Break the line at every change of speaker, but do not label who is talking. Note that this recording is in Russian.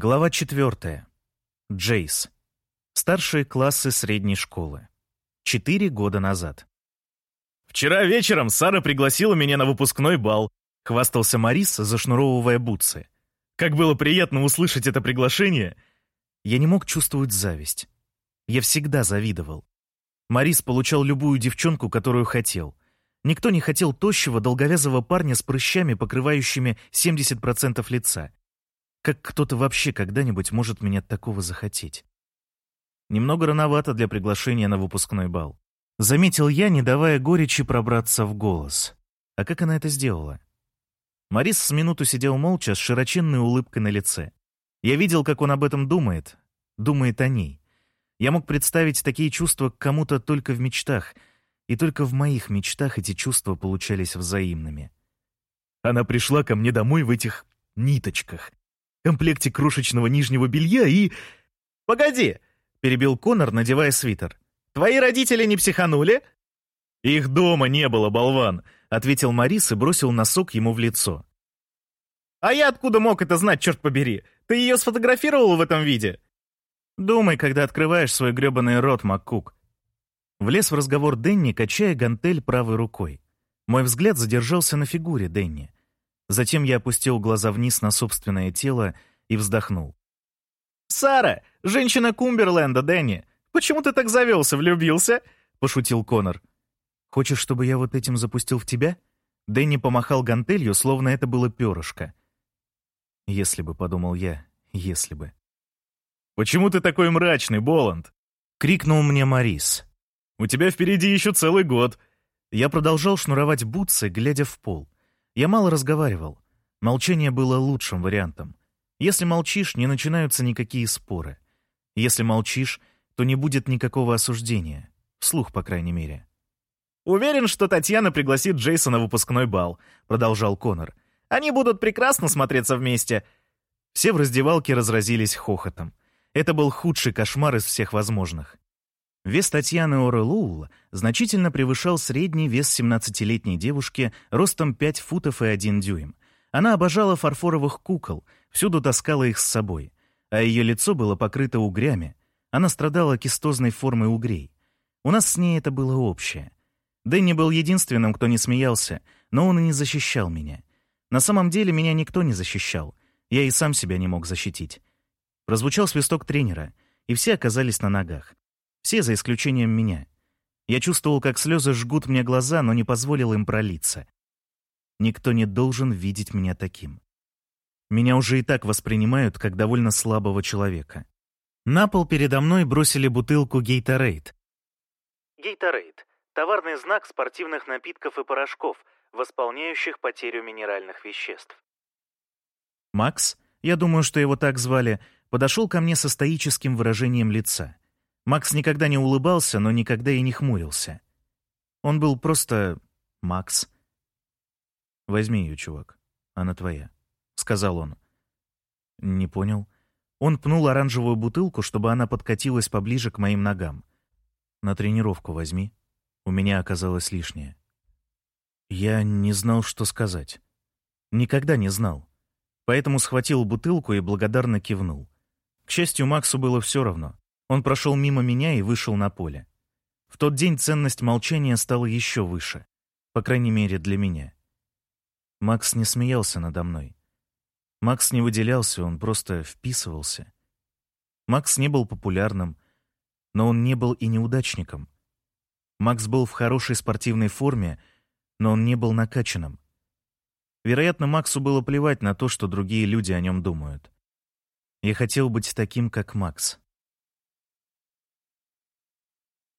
Глава четвертая. Джейс. Старшие классы средней школы. Четыре года назад. «Вчера вечером Сара пригласила меня на выпускной бал», — хвастался Марис, зашнуровывая бутсы. «Как было приятно услышать это приглашение!» Я не мог чувствовать зависть. Я всегда завидовал. Марис получал любую девчонку, которую хотел. Никто не хотел тощего, долговязого парня с прыщами, покрывающими 70% лица. Как кто-то вообще когда-нибудь может меня такого захотеть? Немного рановато для приглашения на выпускной бал. Заметил я, не давая горечи пробраться в голос. А как она это сделала? Марис с минуту сидел молча, с широченной улыбкой на лице. Я видел, как он об этом думает. Думает о ней. Я мог представить такие чувства к кому-то только в мечтах, и только в моих мечтах эти чувства получались взаимными. Она пришла ко мне домой в этих ниточках, комплекте крошечного нижнего белья и... «Погоди!» — перебил Конор, надевая свитер. «Твои родители не психанули?» «Их дома не было, болван!» — ответил Марис и бросил носок ему в лицо. «А я откуда мог это знать, черт побери? Ты ее сфотографировал в этом виде?» «Думай, когда открываешь свой гребаный рот, Маккук». Влез в разговор Дэнни, качая гантель правой рукой. Мой взгляд задержался на фигуре Дэнни. Затем я опустил глаза вниз на собственное тело и вздохнул. «Сара, женщина Кумберленда, Дэнни, почему ты так завелся, влюбился?» — пошутил Конор. «Хочешь, чтобы я вот этим запустил в тебя?» Дэнни помахал гантелью, словно это было перышко. «Если бы», — подумал я, — «если бы». «Почему ты такой мрачный, Боланд?» — крикнул мне Марис. «У тебя впереди еще целый год». Я продолжал шнуровать бутсы, глядя в пол. Я мало разговаривал. Молчание было лучшим вариантом. Если молчишь, не начинаются никакие споры. Если молчишь, то не будет никакого осуждения. Вслух, по крайней мере. «Уверен, что Татьяна пригласит Джейсона на выпускной бал», — продолжал Конор. «Они будут прекрасно смотреться вместе». Все в раздевалке разразились хохотом. Это был худший кошмар из всех возможных. Вес Татьяны Орелул значительно превышал средний вес 17-летней девушки ростом 5 футов и 1 дюйм. Она обожала фарфоровых кукол, всюду таскала их с собой. А ее лицо было покрыто угрями. Она страдала кистозной формой угрей. У нас с ней это было общее. Дэнни был единственным, кто не смеялся, но он и не защищал меня. На самом деле меня никто не защищал. Я и сам себя не мог защитить. Прозвучал свисток тренера, и все оказались на ногах. Все, за исключением меня. Я чувствовал, как слезы жгут мне глаза, но не позволил им пролиться. Никто не должен видеть меня таким. Меня уже и так воспринимают как довольно слабого человека. На пол передо мной бросили бутылку Гейторейд. Гейторейд — товарный знак спортивных напитков и порошков, восполняющих потерю минеральных веществ. Макс, я думаю, что его так звали, подошел ко мне со стоическим выражением лица — Макс никогда не улыбался, но никогда и не хмурился. Он был просто Макс. «Возьми ее, чувак. Она твоя», — сказал он. «Не понял». Он пнул оранжевую бутылку, чтобы она подкатилась поближе к моим ногам. «На тренировку возьми. У меня оказалось лишнее». Я не знал, что сказать. Никогда не знал. Поэтому схватил бутылку и благодарно кивнул. К счастью, Максу было все равно. Он прошел мимо меня и вышел на поле. В тот день ценность молчания стала еще выше. По крайней мере, для меня. Макс не смеялся надо мной. Макс не выделялся, он просто вписывался. Макс не был популярным, но он не был и неудачником. Макс был в хорошей спортивной форме, но он не был накачанным. Вероятно, Максу было плевать на то, что другие люди о нем думают. Я хотел быть таким, как Макс.